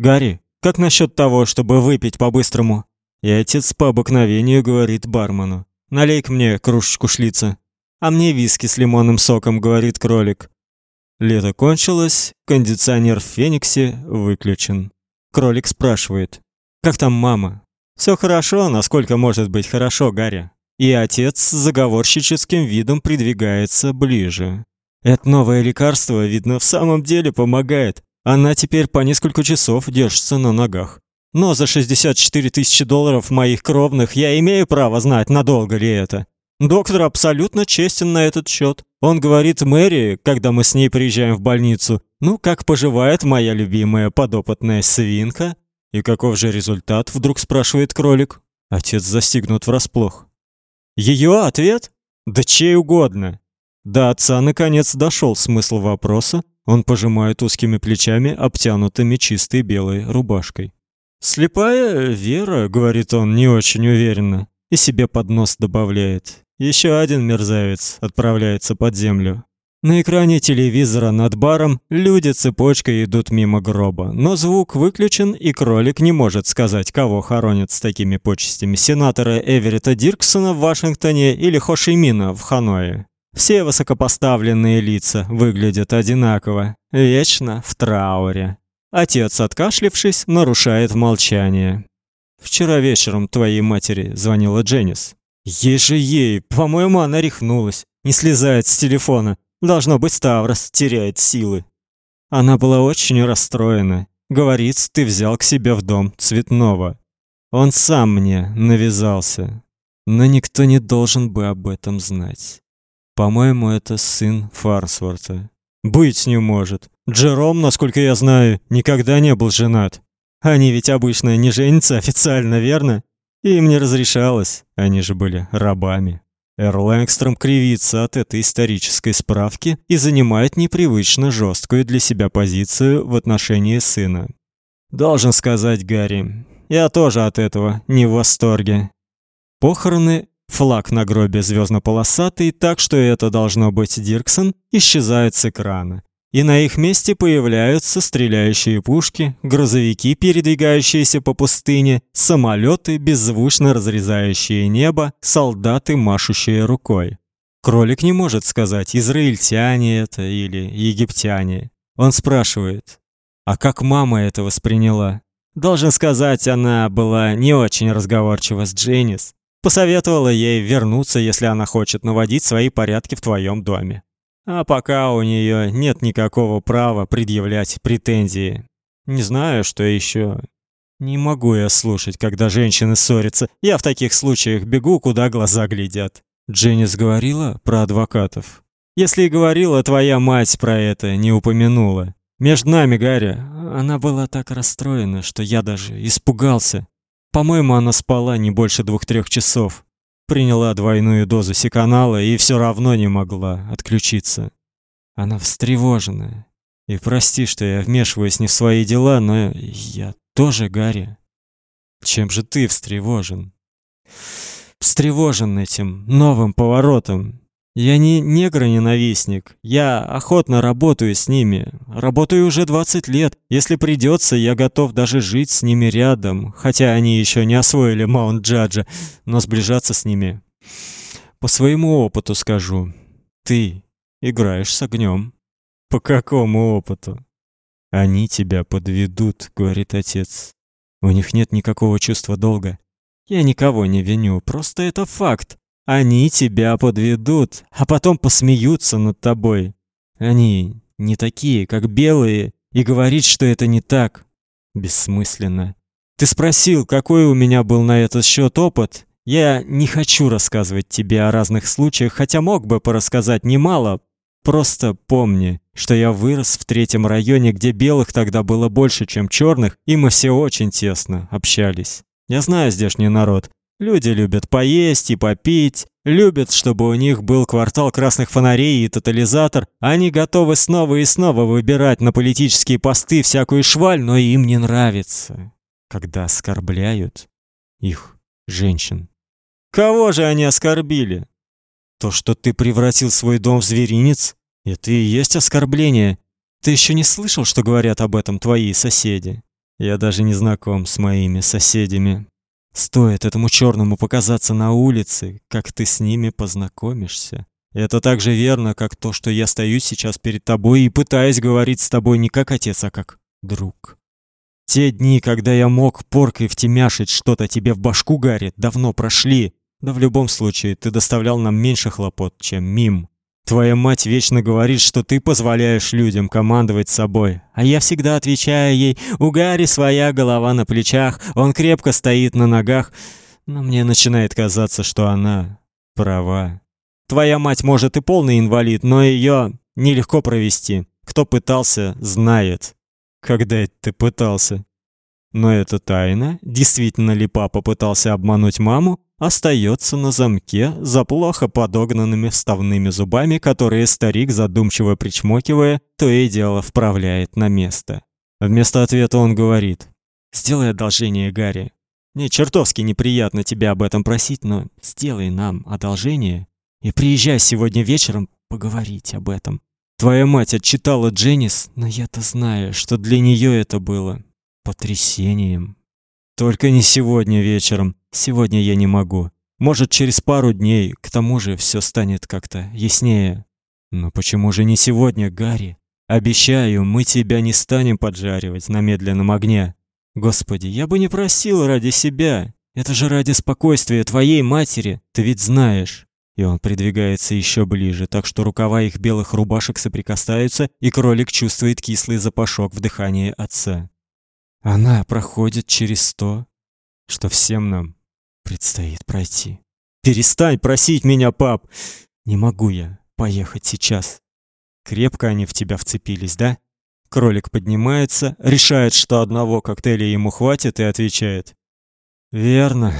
Гарри, как насчет того, чтобы выпить по-быстрому? И отец по обыкновению говорит бармену: "Налей-ка мне кружечку шлица". А мне виски с лимонным соком, говорит кролик. Лето кончилось, кондиционер в Фениксе выключен. Кролик спрашивает: "Как там мама?" Все хорошо, насколько может быть хорошо, Гарри. И отец с заговорщическим видом придвигается ближе. Это новое лекарство, видно, в самом деле помогает. Она теперь по несколько часов держится на ногах. Но за 64 тысячи долларов моих кровных я имею право знать, надолго ли это. Доктор абсолютно честен на этот счет. Он говорит Мэри, когда мы с ней приезжаем в больницу, «Ну, как поживает моя любимая подопытная свинка?» «И каков же результат?» — вдруг спрашивает кролик. Отец застигнут врасплох. Ее ответ? Да чей угодно. До отца наконец дошел смысл вопроса. Он пожимает узкими плечами, обтянутыми чистой белой рубашкой. «Слепая вера», — говорит он не очень уверенно, и себе под нос добавляет. Еще один мерзавец отправляется под землю. На экране телевизора над баром люди цепочкой идут мимо гроба, но звук выключен, и кролик не может сказать, кого хоронят с такими почестями: сенатора Эверетта Дирксона в Вашингтоне или Хошимина в Ханое. Все высокопоставленные лица выглядят одинаково, вечно в трауре. Отец, откашлившись, нарушает молчание. Вчера вечером твоей матери звонила Дженнис. Ей же ей, по-моему, она рехнулась, не слезает с телефона. Должно быть, Ставрос теряет силы. Она была очень расстроена. Говорит, ты взял к себе в дом цветного. Он сам мне навязался. Но никто не должен бы об этом знать. По-моему, это сын Фарсворта. Быть не может. Джером, насколько я знаю, никогда не был женат. Они ведь обычно не женятся официально, верно? Им не разрешалось. Они же были рабами. Эрл Энгстром кривится от этой исторической справки и занимает непривычно жесткую для себя позицию в отношении сына. Должен сказать, Гарри, я тоже от этого не в восторге. Похороны Флаг на гробе звездно-полосатый, так что это должно быть Дирксон, исчезает с экрана и на их месте появляются стреляющие пушки, грузовики, передвигающиеся по пустыне, самолеты, беззвучно разрезающие небо, солдаты, машущие рукой. Кролик не может сказать, израильтяне это или египтяне. Он спрашивает: "А как мама это восприняла?" Должен сказать, она была не очень разговорчива с Дженнис. Посоветовала ей вернуться, если она хочет наводить свои порядки в твоем доме. А пока у нее нет никакого права предъявлять претензии. Не знаю, что еще. Не могу я слушать, когда женщины ссорятся. Я в таких случаях бегу, куда глаза глядят. Дженнис говорила про адвокатов. Если и говорила, твоя мать про это не упомянула. Между нами, Гарри, она была так расстроена, что я даже испугался. По-моему, она спала не больше двух-трех часов приняла двойную дозу секанала и все равно не могла отключиться. Она встревожена. И прости, что я вмешиваюсь не в свои дела, но я тоже Гарри. Чем же ты встревожен? Встревожен этим новым поворотом. Я не негр-ненавистник. Я охотно работаю с ними. Работаю уже 20 лет. Если придется, я готов даже жить с ними рядом, хотя они еще не освоили Маунт-Джаджа, но сближаться с ними. По своему опыту скажу. Ты играешь с огнем. По какому опыту? Они тебя подведут, говорит отец. У них нет никакого чувства долга. Я никого не виню, просто это факт. Они тебя подведут, а потом посмеются над тобой. Они не такие, как белые, и говорить, что это не так, бессмысленно. Ты спросил, какой у меня был на этот счет опыт? Я не хочу рассказывать тебе о разных случаях, хотя мог бы порассказать немало. Просто помни, что я вырос в третьем районе, где белых тогда было больше, чем черных, и мы все очень тесно общались. Я знаю здешний народ. Люди любят поесть и попить, любят, чтобы у них был квартал красных фонарей и тотализатор. Они готовы снова и снова выбирать на политические посты всякую шваль, но им не нравится, когда оскорбляют их женщин. Кого же они оскорбили? То, что ты превратил свой дом в зверинец, это и есть оскорбление. Ты еще не слышал, что говорят об этом твои соседи? Я даже не знаком с моими соседями. Стоит этому черному показаться на улице, как ты с ними познакомишься. Это так же верно, как то, что я стою сейчас перед тобой и пытаюсь говорить с тобой не как отец, а как друг. Те дни, когда я мог поркой втемяшить что-то тебе в башку, Гарри, давно прошли. Да в любом случае, ты доставлял нам меньше хлопот, чем мим. Твоя мать вечно говорит, что ты позволяешь людям командовать собой, а я всегда отвечаю ей: "У Гарри своя голова на плечах, он крепко стоит на ногах". Но мне начинает казаться, что она права. Твоя мать может и полный инвалид, но ее нелегко провести. Кто пытался, знает. Когда это ты пытался? Но эта тайна, действительно ли папа пытался обмануть маму, остается на замке за плохо подогнанными вставными зубами, которые старик задумчиво причмокивая, то и дело вправляет на место. Вместо ответа он говорит: "Сделай одолжение, Гарри. Мне чертовски неприятно тебя об этом просить, но сделай нам одолжение и приезжай сегодня вечером поговорить об этом. Твоя мать отчитала Дженнис, но я-то знаю, что для нее это было потрясением. Только не сегодня вечером. Сегодня я не могу. Может, через пару дней. К тому же все станет как-то яснее. Но почему же не сегодня, Гарри? Обещаю, мы тебя не станем поджаривать на медленном огне. Господи, я бы не просил ради себя. Это же ради спокойствия твоей матери. Ты ведь знаешь. И он придвигается еще ближе, так что рукава их белых рубашек соприкасаются, и кролик чувствует кислый запашок в дыхании отца. Она проходит через то, что всем нам предстоит пройти. Перестань просить меня, пап. Не могу я поехать сейчас. Крепко они в тебя вцепились, да? Кролик поднимается, решает, что одного коктейля ему хватит и отвечает: "Верно".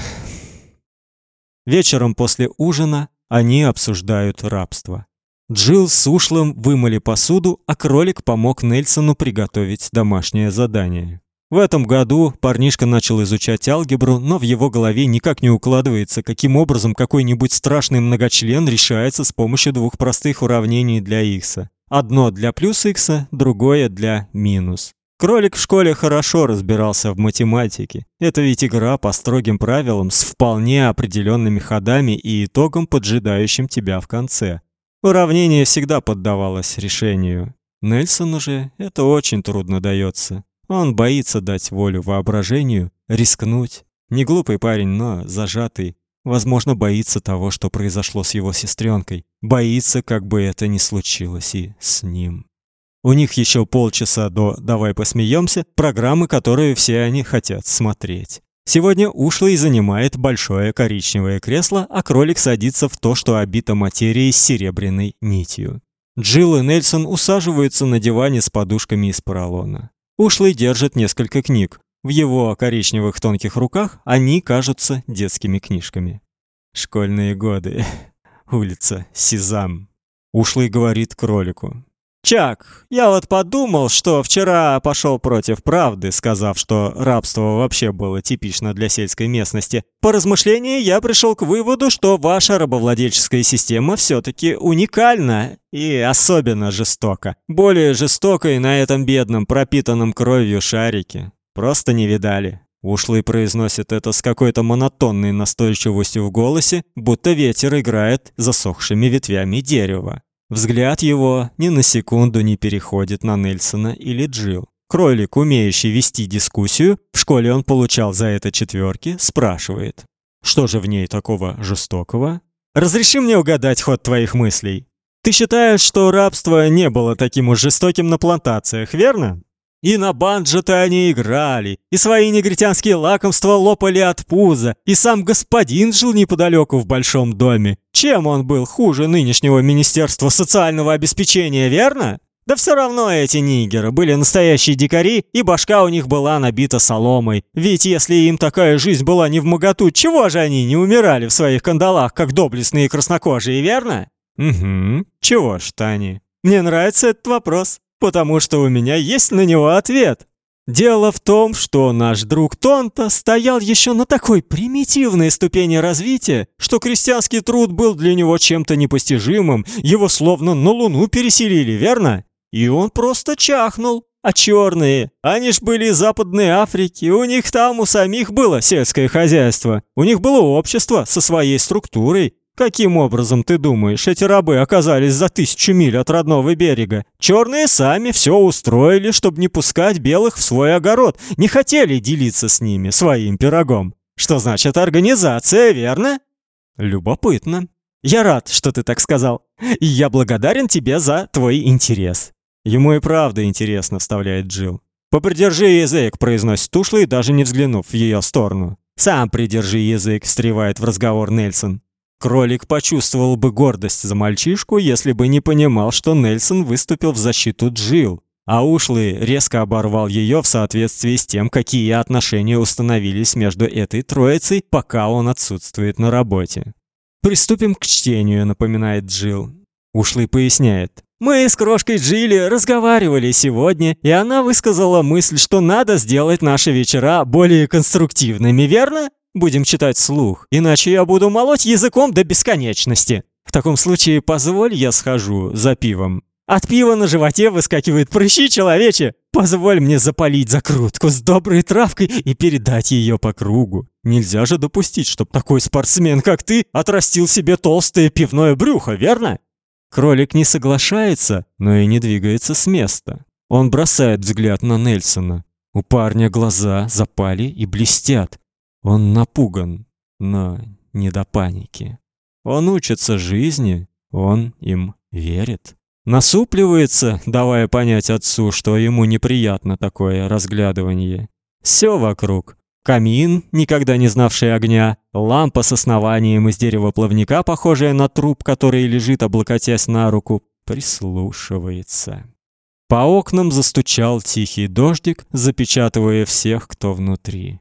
Вечером после ужина они обсуждают рабство. Джилл с Ушлом вымыли посуду, а кролик помог Нельсону приготовить домашнее задание. В этом году парнишка начал изучать алгебру, но в его голове никак не укладывается, каким образом какой-нибудь страшный многочлен решается с помощью двух простых уравнений для х. Одно для плюс х, другое для минус. Кролик в школе хорошо разбирался в математике. Это ведь игра по строгим правилам с вполне определенными ходами и итогом, поджидающим тебя в конце. Уравнение всегда поддавалось решению. Нельсону же это очень трудно дается. Он боится дать волю воображению, рискнуть. Не глупый парень, но зажатый. Возможно, боится того, что произошло с его сестренкой. Боится, как бы это ни случилось и с ним. У них еще полчаса до «Давай посмеемся», программы, которые все они хотят смотреть. Сегодня ушлый занимает большое коричневое кресло, а кролик садится в то, что обито материей с серебряной нитью. Джилл и Нельсон усаживаются на диване с подушками из поролона. Ушлый держит несколько книг. В его коричневых тонких руках они кажутся детскими книжками. Школьные годы. Улица Сизам. Ушлый говорит кролику: Чак, я вот подумал, что вчера пошел против правды, сказав, что рабство вообще было типично для сельской местности. По размышлении я пришел к выводу, что ваша рабовладельческая система все-таки уникальна и особенно жестока. Более жестокой на этом бедном, пропитанном кровью шарике. Просто не видали. Ушлый произносит это с какой-то монотонной настойчивостью в голосе, будто ветер играет засохшими ветвями дерева. Взгляд его ни на секунду не переходит на Нельсона или Джилл. Кролик, умеющий вести дискуссию, в школе он получал за это четверки, спрашивает: "Что же в ней такого жестокого? Разреши мне угадать ход твоих мыслей. Ты считаешь, что рабство не было таким уж жестоким на плантациях, верно? И на банджо-то они играли, и свои негритянские лакомства лопали от пуза, и сам господин жил неподалеку в большом доме. Чем он был хуже нынешнего Министерства социального обеспечения, верно? Да все равно эти нигеры были настоящие дикари, и башка у них была набита соломой. Ведь если им такая жизнь была не в моготу, чего же они не умирали в своих кандалах, как доблестные краснокожие, верно? Угу, чего ж, Тани? Мне нравится этот вопрос потому что у меня есть на него ответ. Дело в том, что наш друг Тонта стоял еще на такой примитивной ступени развития, что крестьянский труд был для него чем-то непостижимым, его словно на Луну переселили, верно? И он просто чахнул. А черные, они ж были из Западной Африки, у них там у самих было сельское хозяйство, у них было общество со своей структурой. Каким образом, ты думаешь, эти рабы оказались за тысячу миль от родного берега? Черные сами все устроили, чтобы не пускать белых в свой огород, не хотели делиться с ними своим пирогом. Что значит организация, верно? Любопытно. Я рад, что ты так сказал. И я благодарен тебе за твой интерес. Ему и правда интересно, вставляет Джил. Попридержи язык, произносит ушлый, даже не взглянув в ее сторону. Сам придержи язык, встревает в разговор Нельсон. Кролик почувствовал бы гордость за мальчишку, если бы не понимал, что Нельсон выступил в защиту Джил, а ушлый резко оборвал ее в соответствии с тем, какие отношения установились между этой троицей, пока он отсутствует на работе. Приступим к чтению, напоминает Джил. Ушлый поясняет. Мы с крошкой Джилли разговаривали сегодня, и она высказала мысль, что надо сделать наши вечера более конструктивными, верно? Будем читать слух, иначе я буду молоть языком до бесконечности. В таком случае позволь я схожу за пивом. От пива на животе выскакивают прыщи, человече. Позволь мне запалить закрутку с доброй травкой и передать ее по кругу. Нельзя же допустить, чтоб такой спортсмен, как ты, отрастил себе толстое пивное брюхо, верно? Кролик не соглашается, но и не двигается с места. Он бросает взгляд на Нельсона. У парня глаза запали и блестят. Он напуган, но не до паники. Он учится жизни, он им верит. Насупливается, давая понять отцу, что ему неприятно такое разглядывание. Все вокруг. Камин, никогда не знавший огня, лампа с основанием из дерева плавника, похожая на труп, который лежит, облокотясь на руку, прислушивается. По окнам застучал тихий дождик, запечатывая всех, кто внутри.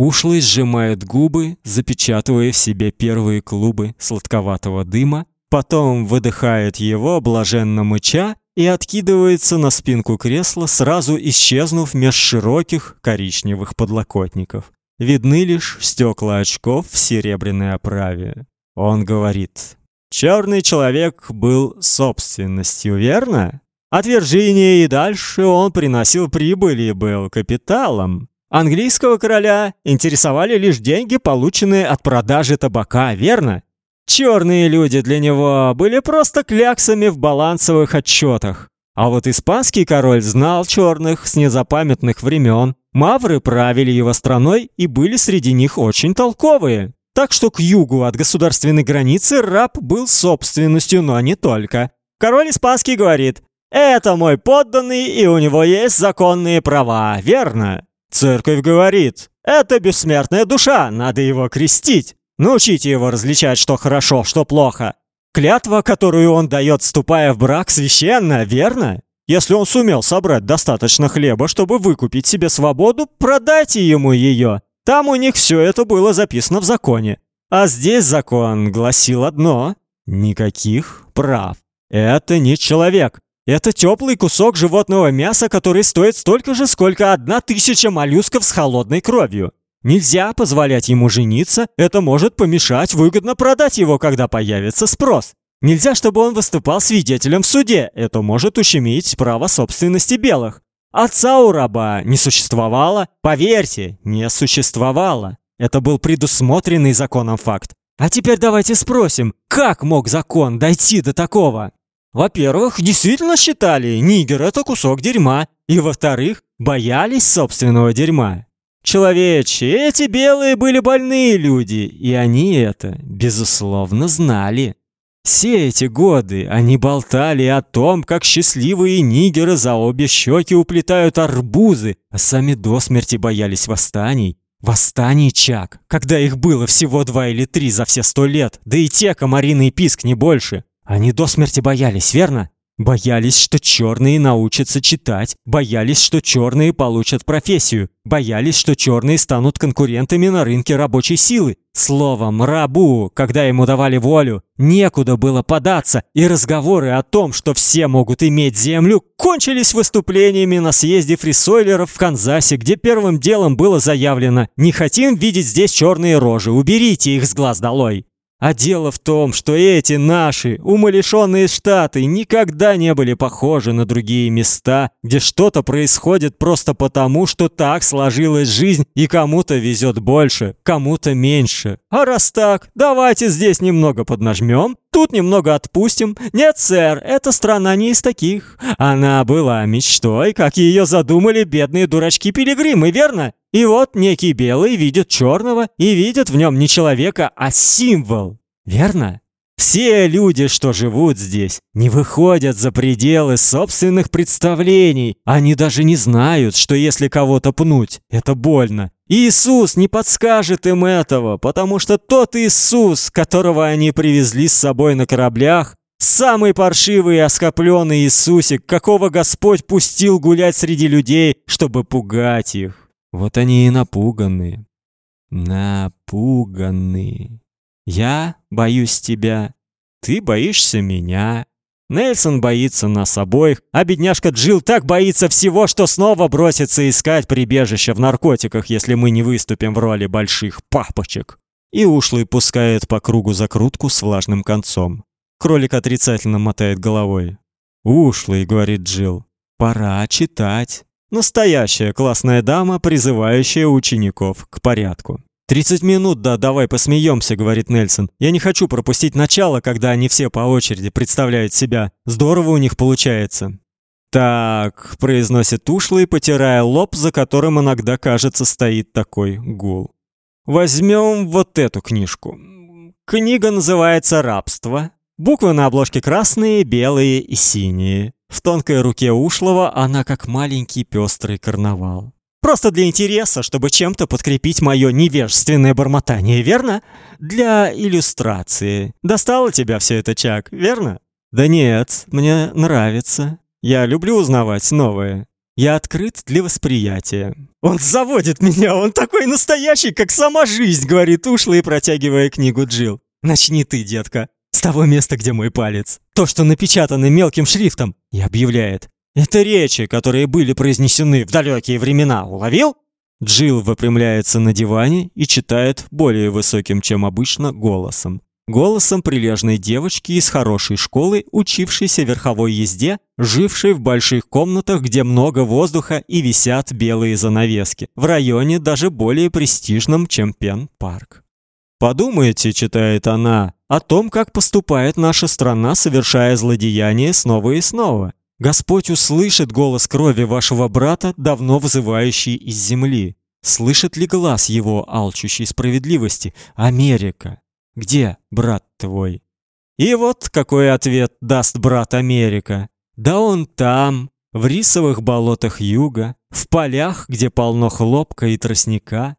Ушлый сжимает губы, запечатывая в себе первые клубы сладковатого дыма, Потом выдыхает его, блаженно мыча, и откидывается на спинку кресла, сразу исчезнув меж широких коричневых подлокотников. Видны лишь стекла очков в серебряной оправе. Он говорит: «Черный человек был собственностью, верно? От и дальше он приносил прибыль и был капиталом. Английского короля интересовали лишь деньги, полученные от продажи табака, верно? Черные люди для него были просто кляксами в балансовых отчетах. А вот испанский король знал черных с незапамятных времен. Мавры правили его страной и были среди них очень толковые. Так что к югу от государственной границы раб был собственностью, но не только. Король испанский говорит: "Это мой подданный, и у него есть законные права", верно? Церковь говорит: "Это бессмертная душа, надо его крестить". Научите его различать, что хорошо, что плохо. Клятва, которую он дает, вступая в брак, священна, верно? Если он сумел собрать достаточно хлеба, чтобы выкупить себе свободу, продайте ему ее. Там у них все это было записано в законе. А здесь закон гласил одно – никаких прав. Это не человек. Это теплый кусок животного мяса, который стоит столько же, сколько одна тысяча моллюсков с холодной кровью. Нельзя позволять ему жениться, это может помешать выгодно продать его, когда появится спрос. Нельзя, чтобы он выступал свидетелем в суде, это может ущемить право собственности белых. Отца у раба не существовало, поверьте, не существовало. Это был предусмотренный законом факт. А теперь давайте спросим, как мог закон дойти до такого? Во-первых, действительно считали, нигер это кусок дерьма, и во-вторых, боялись собственного дерьма. Человече, эти белые были больные люди, и они это, безусловно, знали. Все эти годы они болтали о том, как счастливые нигеры за обе щеки уплетают арбузы, а сами до смерти боялись восстаний. Восстаний Чак, когда их было всего два или три за все сто лет, да и те комариный писк не больше. Они до смерти боялись, верно? Боялись, что черные научатся читать, боялись, что черные получат профессию, боялись, что черные станут конкурентами на рынке рабочей силы. Словом, рабу, когда ему давали волю, некуда было податься, и разговоры о том, что все могут иметь землю, кончились выступлениями на съезде фрисойлеров в Канзасе, где первым делом было заявлено «Не хотим видеть здесь черные рожи, уберите их с глаз долой». А дело в том, что эти наши умалишенные штаты никогда не были похожи на другие места, где что-то происходит просто потому, что так сложилась жизнь, и кому-то везет больше, кому-то меньше. А раз так, давайте здесь немного поднажмем, тут немного отпустим. Нет, сэр, эта страна не из таких. Она была мечтой, как ее задумали бедные дурачки-пилигримы, верно? И вот некий белый видит черного и видит в нем не человека, а символ. Верно? Все люди, что живут здесь, не выходят за пределы собственных представлений. Они даже не знают, что если кого-то пнуть, это больно. Иисус не подскажет им этого, потому что тот Иисус, которого они привезли с собой на кораблях, самый паршивый и оскопленный Иисусик, какого Господь пустил гулять среди людей, чтобы пугать их. Вот они и напуганы. Напуганы. Я боюсь тебя, ты боишься меня. Нельсон боится нас обоих, а бедняжка Джил так боится всего, что снова бросится искать прибежище в наркотиках, если мы не выступим в роли больших папочек. И ушлый пускает по кругу закрутку с влажным концом. Кролик отрицательно мотает головой. «Ушлый», — говорит Джил, — «пора читать». Настоящая классная дама, призывающая учеников к порядку. «Тридцать минут, да, давай посмеемся», — говорит Нельсон. «Я не хочу пропустить начало, когда они все по очереди представляют себя. Здорово у них получается». «Так», — произносит ушлый, потирая лоб, за которым иногда, кажется, стоит такой гул. «Возьмем вот эту книжку. Книга называется «Рабство». Буквы на обложке красные, белые и синие. В тонкой руке ушлого она как маленький пестрый карнавал. Просто для интереса, чтобы чем-то подкрепить мое невежественное бормотание, верно? Для иллюстрации. Достало тебя все это, Чак, верно? Да нет, мне нравится. Я люблю узнавать новое. Я открыт для восприятия. Он заводит меня, он такой настоящий, как сама жизнь, говорит ушлый, протягивая книгу Джил. Начни ты, детка. С того места, где мой палец. То, что напечатано мелким шрифтом. И объявляет. Это речи, которые были произнесены в далекие времена. Уловил? Джилл выпрямляется на диване и читает более высоким, чем обычно, голосом. Голосом прилежной девочки из хорошей школы, учившейся верховой езде, жившей в больших комнатах, где много воздуха и висят белые занавески, в районе даже более престижном, чем Пен-парк. «Подумайте», — читает она, — «о том, как поступает наша страна, совершая злодеяния снова и снова. Господь услышит голос крови вашего брата, давно вызывающий из земли. Слышит ли глаз его, алчущий справедливости? Америка. Где брат твой?» И вот какой ответ даст брат Америка. Да он там, в рисовых болотах юга, в полях, где полно хлопка и тростника,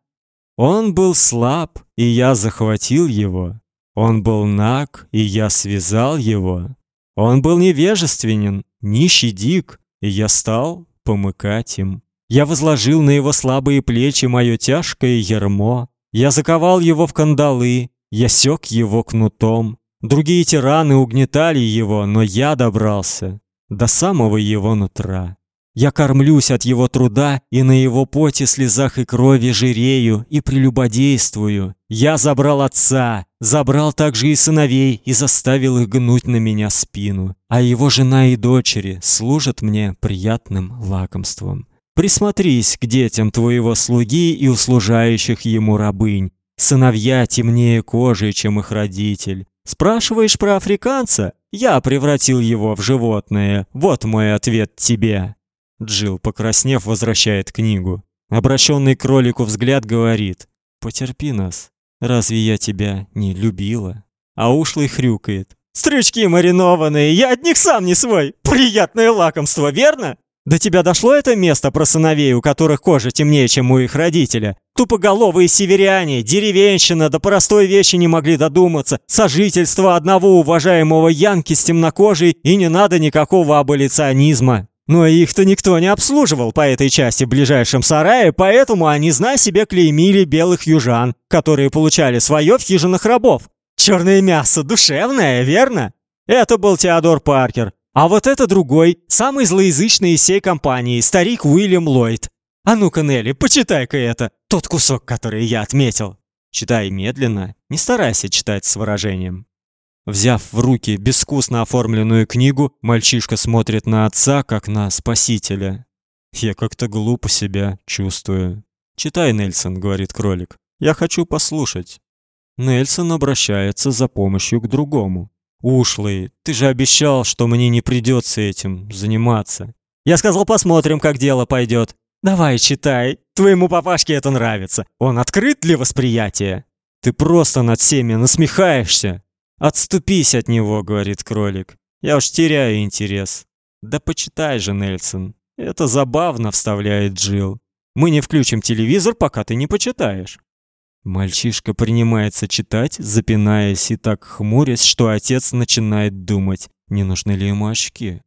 он был слаб, и я захватил его. Он был наг, и я связал его. Он был невежественен, нищий дик, и я стал помыкать им. Я возложил на его слабые плечи мое тяжкое ярмо. Я заковал его в кандалы, я сёк его кнутом. Другие тираны угнетали его, но я добрался до самого его нутра. Я кормлюсь от его труда и на его поте, слезах и крови жирею и прелюбодействую. Я забрал отца, забрал также и сыновей и заставил их гнуть на меня спину. А его жена и дочери служат мне приятным лакомством. Присмотрись к детям твоего слуги и услужающих ему рабынь. Сыновья темнее кожи, чем их родитель. Спрашиваешь про африканца? Я превратил его в животное. Вот мой ответ тебе. Джил, покраснев, возвращает книгу. Обращенный к кролику взгляд говорит: "Потерпи нас. Разве я тебя не любила?" А ушлый хрюкает: "Стрючки маринованные, я от них сам не свой. Приятное лакомство, верно?" До тебя дошло это место про сыновей, у которых кожа темнее, чем у их родителя? Тупоголовые северяне, деревенщина, до простой вещи не могли додуматься. Сожительство одного уважаемого янки с темнокожей, и не надо никакого аболиционизма. Но их-то никто не обслуживал по этой части в ближайшем сарае, поэтому они, зная себе, клеймили белых южан, которые получали свое в хижинах рабов. Черное мясо душевное, верно? Это был Теодор Паркер. А вот это другой, самый злоязычный из всей компании, старик Уильям Ллойд. А ну-ка, Нелли, почитай-ка это, тот кусок, который я отметил. Читай медленно, не старайся читать с выражением. Взяв в руки безвкусно оформленную книгу, мальчишка смотрит на отца, как на спасителя. Я как-то глупо себя чувствую. «Читай, Нельсон», — говорит кролик. «Я хочу послушать». Нельсон обращается за помощью к другому. «Ушлый, ты же обещал, что мне не придется этим заниматься». «Я сказал, посмотрим, как дело пойдет. Давай, читай. Твоему папашке это нравится. Он открыт для восприятия». «Ты просто над всеми насмехаешься». «Отступись от него», — говорит кролик. «Я уж теряю интерес». «Да почитай же, Нельсон». «Это забавно», — вставляет Джилл. «Мы не включим телевизор, пока ты не почитаешь». Мальчишка принимается читать, запинаясь и так хмурясь, что отец начинает думать, не нужны ли ему очки.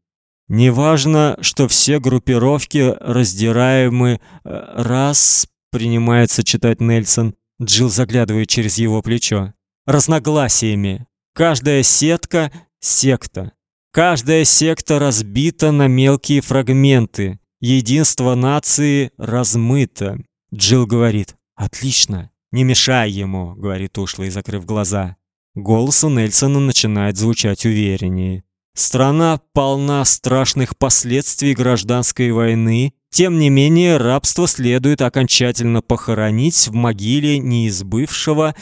Неважно, что все группировки раздираемы э, раз, принимается читать Нельсон. Джилл заглядывает через его плечо. Разногласиями. Каждая сетка секта. Каждая секта разбита на мелкие фрагменты. Единство нации размыто. Джилл говорит: "Отлично. Не мешай ему", говорит ушлый, закрыв глаза. Голос у Нельсона начинает звучать увереннее. Страна полна страшных последствий гражданской войны, тем не менее рабство следует окончательно похоронить в могиле неизбывшего,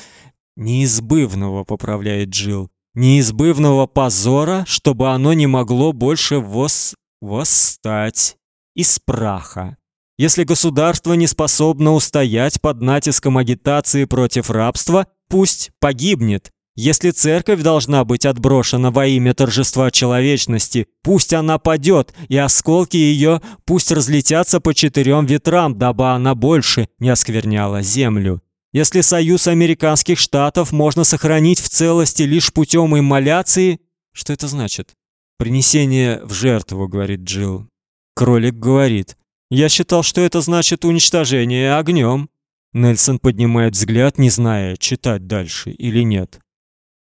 неизбывного, поправляет Джил, неизбывного позора, чтобы оно не могло больше вос восстать из праха. Если государство не способно устоять под натиском агитации против рабства, пусть погибнет, если церковь должна быть отброшена во имя торжества человечности, пусть она падет, и осколки ее пусть разлетятся по четырем ветрам, дабы она больше не оскверняла землю. Если союз американских штатов можно сохранить в целости лишь путем иммоляции, что это значит? Принесение в жертву, говорит Джилл. Кролик говорит: "Я считал, что это значит уничтожение огнем. Нельсон поднимает взгляд, не зная, читать дальше или нет.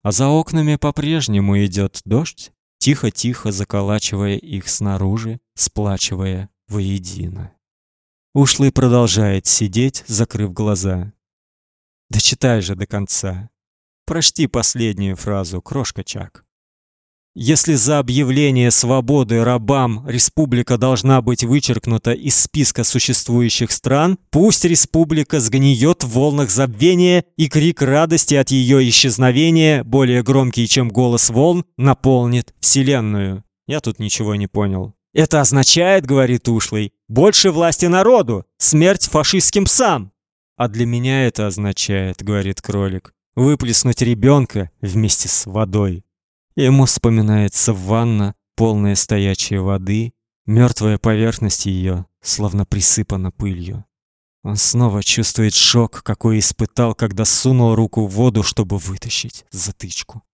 А за окнами по-прежнему идет дождь, тихо-тихо заколачивая их снаружи, сплачивая воедино. Ушлый продолжает сидеть, закрыв глаза. Да читай же до конца. Прочти последнюю фразу, крошка Чак. Если за объявление свободы рабам республика должна быть вычеркнута из списка существующих стран, пусть республика сгниет в волнах забвения, и крик радости от ее исчезновения, более громкий, чем голос волн, наполнит вселенную. Я тут ничего не понял. Это означает, говорит ушлый, больше власти народу, смерть фашистским псам. А для меня это означает, говорит кролик, выплеснуть ребенка вместе с водой. Ему вспоминается ванна, полная стоячей воды, мертвая поверхность ее словно присыпана пылью. Он снова чувствует шок, какой испытал, когда сунул руку в воду, чтобы вытащить затычку.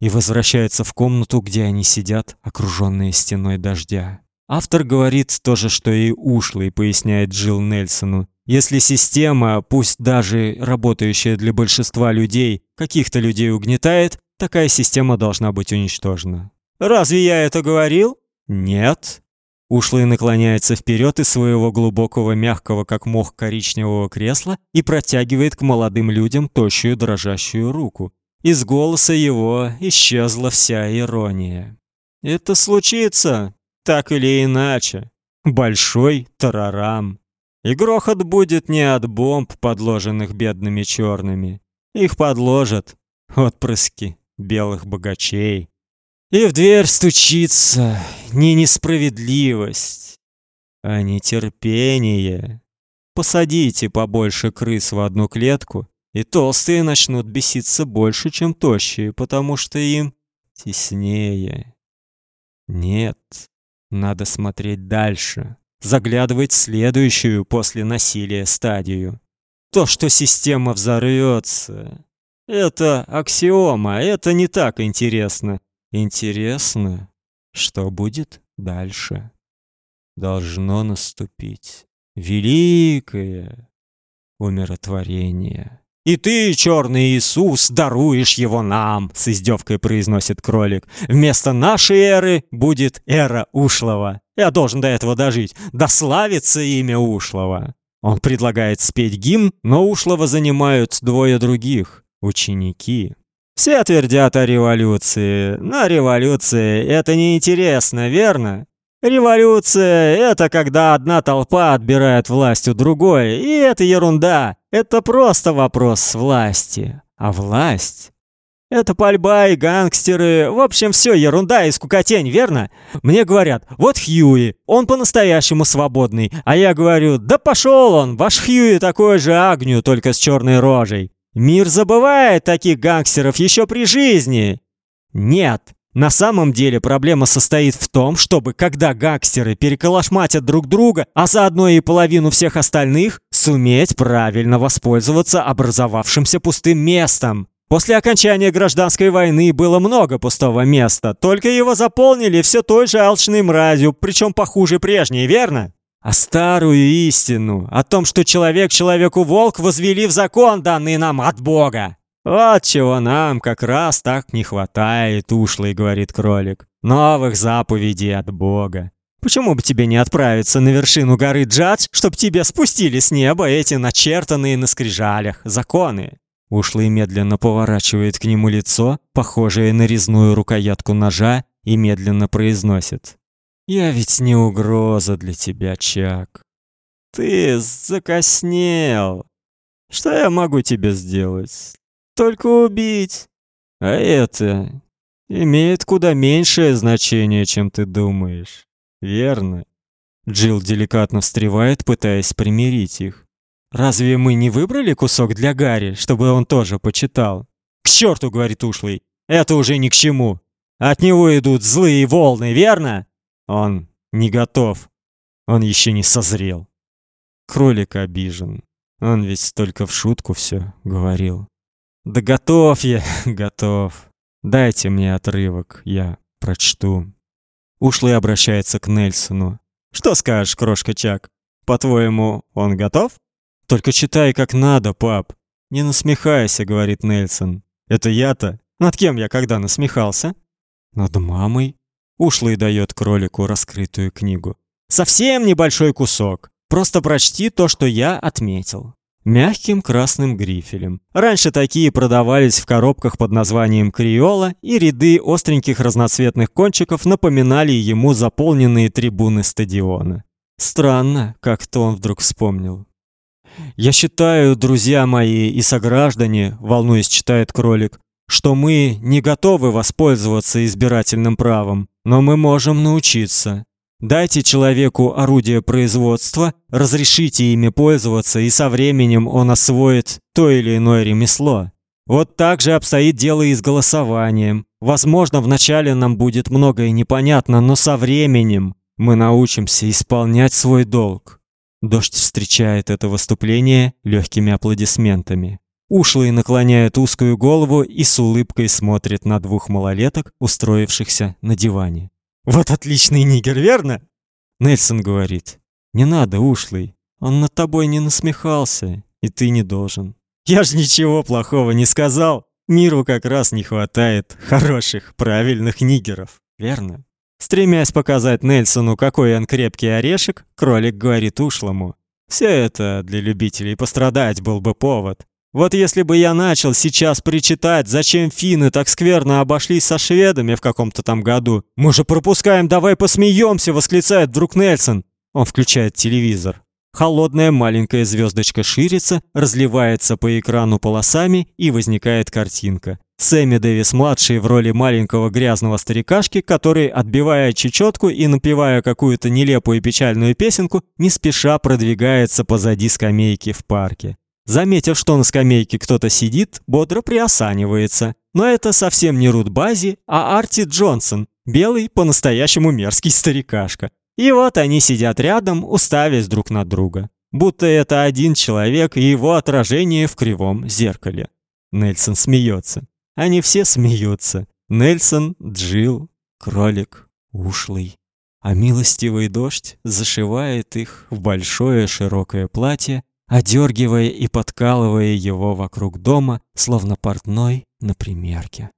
И возвращается в комнату, где они сидят, окруженные стеной дождя. Автор говорит то же, что и ушлый, поясняет Джилл Нельсону. Если система, пусть даже работающая для большинства людей, каких-то людей угнетает, Такая система должна быть уничтожена. Разве я это говорил? Нет. Ушлый наклоняется вперед из своего глубокого, мягкого, как мох коричневого кресла и протягивает к молодым людям тощую дрожащую руку. Из голоса его исчезла вся ирония. Это случится так или иначе. Большой тарарам. И грохот будет не от бомб, подложенных бедными черными. Их подложат отпрыски белых богачей. И в дверь стучится не несправедливость, а нетерпение. Посадите побольше крыс в одну клетку, и толстые начнут беситься больше, чем тощие, потому что им теснее. Нет, надо смотреть дальше, заглядывать в следующую после насилия стадию. То, что система взорвется, это аксиома, это не так интересно. Интересно, что будет дальше. Должно наступить великое умиротворение. И ты, черный Иисус, даруешь его нам, с издевкой произносит кролик. Вместо нашей эры будет эра ушлого. Я должен до этого дожить. Да славится имя ушлого. Он предлагает спеть гимн, но ушлого занимают двое других ученики. Все твердят о революции, но революция это неинтересно, верно? Революция это когда одна толпа отбирает власть у другой, и это ерунда. Это просто вопрос власти. А власть это пальба и гангстеры, в общем, все ерунда и скукотень, верно? Мне говорят, вот Хьюи, он по-настоящему свободный, а я говорю, да пошел он, ваш Хьюи такой же Агню, только с черной рожей. Мир забывает таких гангстеров еще при жизни. Нет, на самом деле проблема состоит в том, чтобы когда гангстеры переколошматят друг друга, а заодно и половину всех остальных, суметь правильно воспользоваться образовавшимся пустым местом. После окончания гражданской войны было много пустого места, только его заполнили все той же алчной мразью, причем похуже прежней, верно? а старую истину о том, что человек человеку волк возвели в закон, данный нам от Бога. Вот чего нам как раз так не хватает, ушлый, говорит кролик. Новых заповедей от Бога. Почему бы тебе не отправиться на вершину горы Джадж, чтобы тебе спустили с неба эти начертанные на скрижалях законы? Ушлый медленно поворачивает к нему лицо, похожее на резную рукоятку ножа, и медленно произносит: я ведь не угроза для тебя, Чак. Ты закоснел. Что я могу тебе сделать? Только убить. А это имеет куда меньшее значение, чем ты думаешь. Верно? Джилл деликатно встревает, пытаясь примирить их. Разве мы не выбрали кусок для Гарри, чтобы он тоже почитал? К черту, говорит ушлый. Это уже ни к чему. От него идут злые волны, верно? Он не готов. Он еще не созрел. Кролик обижен. Он ведь только в шутку все говорил. Да готов я, готов. Дайте мне отрывок, я прочту. Ушлый обращается к Нельсону. Что скажешь, крошка Чак? По-твоему, он готов? Только читай как надо, пап. Не насмехайся, говорит Нельсон. Это я-то. Над кем я когда насмехался? Над мамой. Ушлый дает кролику раскрытую книгу. Совсем небольшой кусок. Просто прочти то, что я отметил. Мягким красным грифелем. Раньше такие продавались в коробках под названием Криола, и ряды остреньких разноцветных кончиков напоминали ему заполненные трибуны стадиона. Странно, как-то он вдруг вспомнил. Я считаю, друзья мои и сограждане, волнуясь, читает кролик, что мы не готовы воспользоваться избирательным правом, но мы можем научиться. Дайте человеку орудие производства, разрешите ими пользоваться, и со временем он освоит то или иное ремесло. Вот так же обстоит дело и с голосованием. Возможно, вначале нам будет многое непонятно, но со временем мы научимся исполнять свой долг. Дождь встречает это выступление легкими аплодисментами. Ушлый наклоняет узкую голову и с улыбкой смотрит на двух малолеток, устроившихся на диване. Вот отличный нигер, верно? Нельсон говорит: "Не надо, ушлый. Он над тобой не насмехался, и ты не должен. Я ж ничего плохого не сказал. Миру как раз не хватает хороших, правильных нигеров, верно?" Стремясь показать Нельсону, какой он крепкий орешек, кролик говорит ушлому: "Все это для любителей пострадать был бы повод. Вот если бы я начал сейчас причитать, зачем финны так скверно обошлись со шведами в каком-то там году. Мы же пропускаем, давай посмеемся, восклицает вдруг Нельсон. Он включает телевизор. Холодная маленькая звездочка ширится, разливается по экрану полосами и возникает картинка. Сэмми Дэвис младший в роли маленького грязного старикашки, который, отбивая чечетку и напевая какую-то нелепую печальную песенку, не спеша продвигается позади скамейки в парке. Заметив, что на скамейке кто-то сидит, бодро приосанивается. Но это совсем не Рут Бази, а Арти Джонсон, белый, по-настоящему мерзкий старикашка. И вот они сидят рядом, уставясь друг на друга. Будто это один человек и его отражение в кривом зеркале. Нельсон смеется. Они все смеются. Нельсон, Джилл, кролик, ушлый. А милостивый дождь зашивает их в большое широкое платье, одергивая и подкалывая его вокруг дома, словно портной на примерке.